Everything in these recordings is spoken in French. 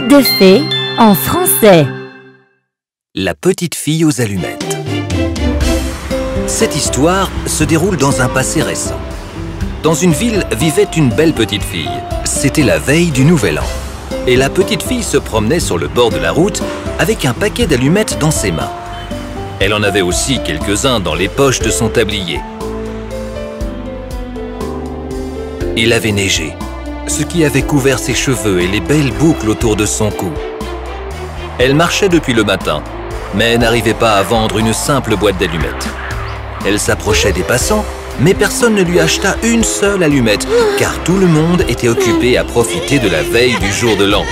De fées en français. La petite fille aux allumettes. Cette histoire se déroule dans un passé récent. Dans une ville vivait une belle petite fille. C'était la veille du Nouvel An. Et la petite fille se promenait sur le bord de la route avec un paquet d'allumettes dans ses mains. Elle en avait aussi quelques-uns dans les poches de son tablier. Il avait neigé, ce qui avait couvert ses cheveux et les belles boucles autour de son cou. Elle marchait depuis le matin, mais n'arrivait pas à vendre une simple boîte d'allumettes. Elle s'approchait des passants, mais personne ne lui acheta une seule allumette, car tout le monde était occupé à profiter de la veille du jour de l'an.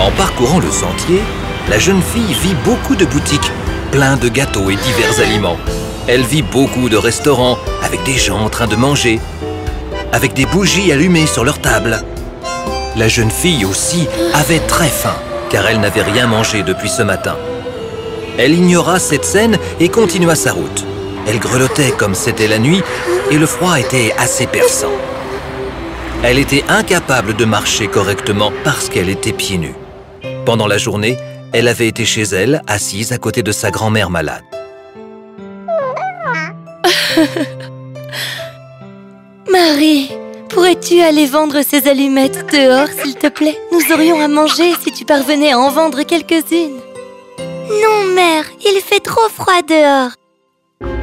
En parcourant le sentier, la jeune fille vit beaucoup de boutiques, plein de gâteaux et divers aliments. Elle vit beaucoup de restaurants avec des gens en train de manger, avec des bougies allumées sur leur table. La jeune fille aussi avait très faim, car elle n'avait rien mangé depuis ce matin. Elle ignora cette scène et continua sa route. Elle grelottait comme c'était la nuit et le froid était assez perçant. Elle était incapable de marcher correctement parce qu'elle était pieds nus. Pendant la journée, elle avait été chez elle, assise à côté de sa grand-mère malade. Marie, pourrais-tu aller vendre ces allumettes dehors, s'il te plaît? Nous aurions à manger si tu parvenais à en vendre quelques-unes. Non, mère, il fait trop froid dehors.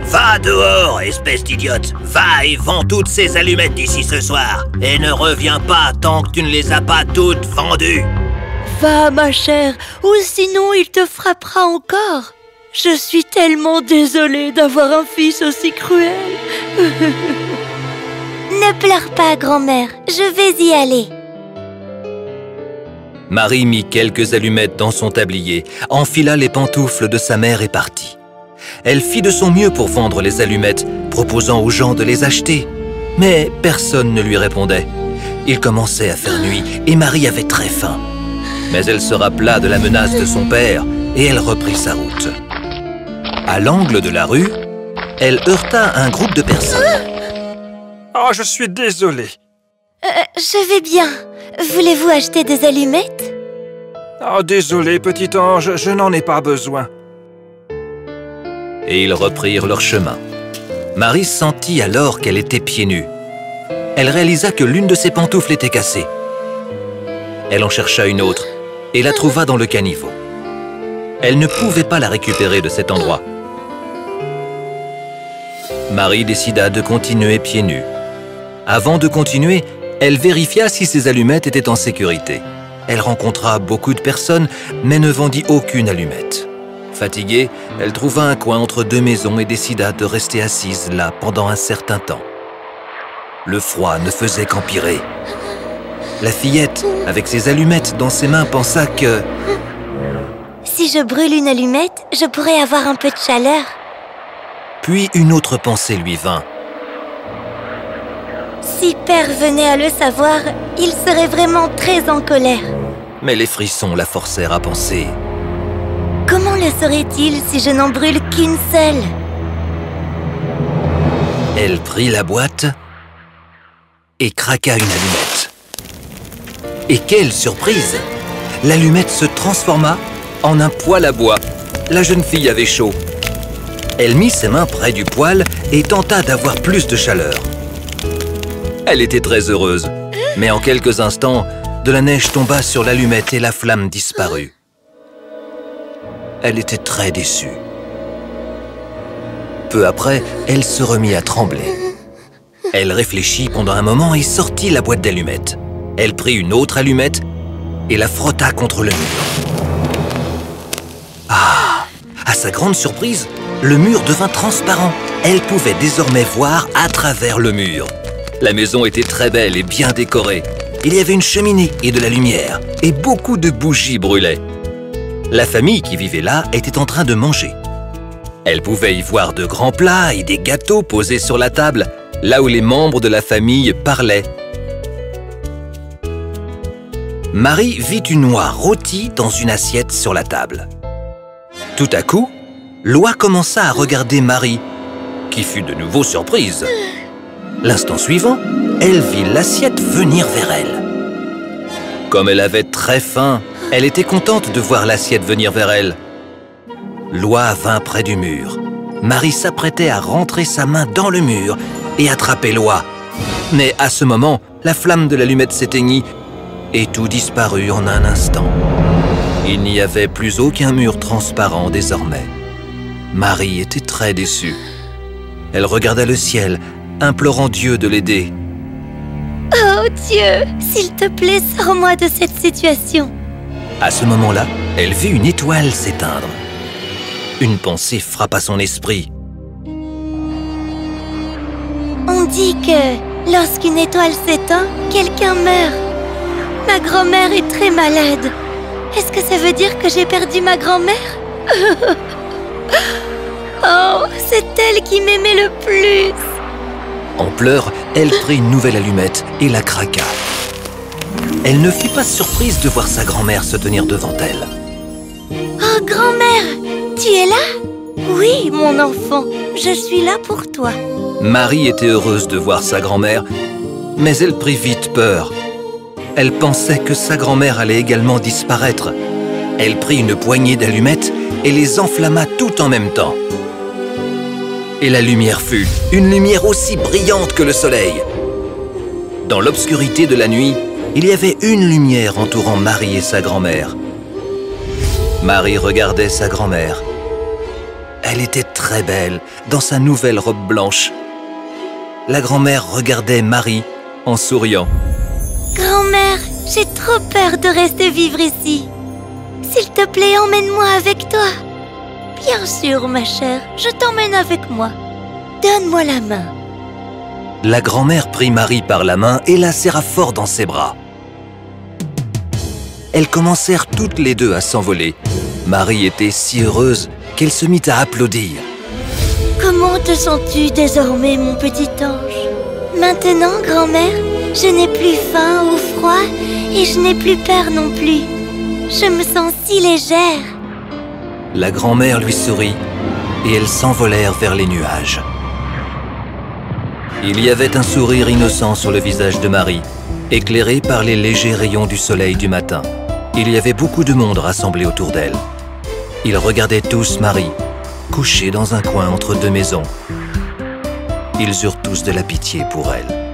Va dehors, espèce d'idiote Va et vends toutes ces allumettes d'ici ce soir Et ne reviens pas tant que tu ne les as pas toutes vendues Va, ma chère, ou sinon il te frappera encore. Je suis tellement désolée d'avoir un fils aussi cruel. ne pleure pas, grand-mère, je vais y aller. Marie mit quelques allumettes dans son tablier, enfila les pantoufles de sa mère et partit. Elle fit de son mieux pour vendre les allumettes, proposant aux gens de les acheter. Mais personne ne lui répondait. Il commençait à faire nuit et Marie avait très faim. Mais elle se rappela de la menace de son père et elle reprit sa route. À l'angle de la rue, elle heurta un groupe de personnes. Oh, je suis désolé. Euh, je vais bien. Voulez-vous acheter des allumettes? Oh, désolé, petit ange, je n'en ai pas besoin. Et ils reprirent leur chemin. Marie sentit alors qu'elle était pieds nus. Elle réalisa que l'une de ses pantoufles était cassée. Elle en chercha une autre et la trouva dans le caniveau. Elle ne pouvait pas la récupérer de cet endroit. Marie décida de continuer pieds nus. Avant de continuer, elle vérifia si ses allumettes étaient en sécurité. Elle rencontra beaucoup de personnes, mais ne vendit aucune allumette. Fatiguée, elle trouva un coin entre deux maisons et décida de rester assise là pendant un certain temps. Le froid ne faisait qu'empirer. La fillette, avec ses allumettes dans ses mains, pensa que... Si je brûle une allumette, je pourrais avoir un peu de chaleur. Puis une autre pensée lui vint. Si Père venait à le savoir, il serait vraiment très en colère. Mais les frissons la forcèrent à penser. Comment le saurait-il si je n'en brûle qu'une seule? Elle prit la boîte et craqua une allumette. Et quelle surprise L'allumette se transforma en un poêle à bois. La jeune fille avait chaud. Elle mit ses mains près du poêle et tenta d'avoir plus de chaleur. Elle était très heureuse. Mais en quelques instants, de la neige tomba sur l'allumette et la flamme disparut. Elle était très déçue. Peu après, elle se remit à trembler. Elle réfléchit pendant un moment et sortit la boîte d'allumettes. Elle prit une autre allumette et la frotta contre le mur. Ah À sa grande surprise, le mur devint transparent. Elle pouvait désormais voir à travers le mur. La maison était très belle et bien décorée. Il y avait une cheminée et de la lumière, et beaucoup de bougies brûlaient. La famille qui vivait là était en train de manger. Elle pouvait y voir de grands plats et des gâteaux posés sur la table, là où les membres de la famille parlaient. Marie vit une noix rôtie dans une assiette sur la table. Tout à coup, Loi commença à regarder Marie, qui fut de nouveau surprise. L'instant suivant, elle vit l'assiette venir vers elle. Comme elle avait très faim, elle était contente de voir l'assiette venir vers elle. Loi vint près du mur. Marie s'apprêtait à rentrer sa main dans le mur et attraper Loi. Mais à ce moment, la flamme de l'allumette s'éteignit et tout disparut en un instant. Il n'y avait plus aucun mur transparent désormais. Marie était très déçue. Elle regarda le ciel, implorant Dieu de l'aider. Oh Dieu, s'il te plaît, sors-moi de cette situation. À ce moment-là, elle vit une étoile s'éteindre. Une pensée frappa son esprit. On dit que lorsqu'une étoile s'éteint, quelqu'un meurt. Ma grand-mère est très malade. Est-ce que ça veut dire que j'ai perdu ma grand-mère? Oh, c'est elle qui m'aimait le plus En pleurs, elle prit une nouvelle allumette et la craqua. Elle ne fut pas surprise de voir sa grand-mère se tenir devant elle. Oh, grand-mère, tu es là? Oui, mon enfant, je suis là pour toi. Marie était heureuse de voir sa grand-mère, mais elle prit vite peur. Elle pensait que sa grand-mère allait également disparaître. Elle prit une poignée d'allumettes et les enflamma tout en même temps. Et la lumière fut une lumière aussi brillante que le soleil. Dans l'obscurité de la nuit, il y avait une lumière entourant Marie et sa grand-mère. Marie regardait sa grand-mère. Elle était très belle dans sa nouvelle robe blanche. La grand-mère regardait Marie en souriant. Grand-mère, j'ai trop peur de rester vivre ici. S'il te plaît, emmène-moi avec toi. Bien sûr, ma chère, je t'emmène avec moi. Donne-moi la main. La grand-mère prit Marie par la main et la serra fort dans ses bras. Elles commencèrent toutes les deux à s'envoler. Marie était si heureuse qu'elle se mit à applaudir. Comment te sens-tu désormais, mon petit ange? Maintenant, grand-mère, je n'ai plus faim ou froid et je n'ai plus peur non plus. Je me sens si légère. La grand-mère lui sourit et elles s'envolèrent vers les nuages. Il y avait un sourire innocent sur le visage de Marie, éclairé par les légers rayons du soleil du matin. Il y avait beaucoup de monde rassemblé autour d'elle. Ils regardaient tous Marie, couchée dans un coin entre deux maisons. Ils eurent tous de la pitié pour elle.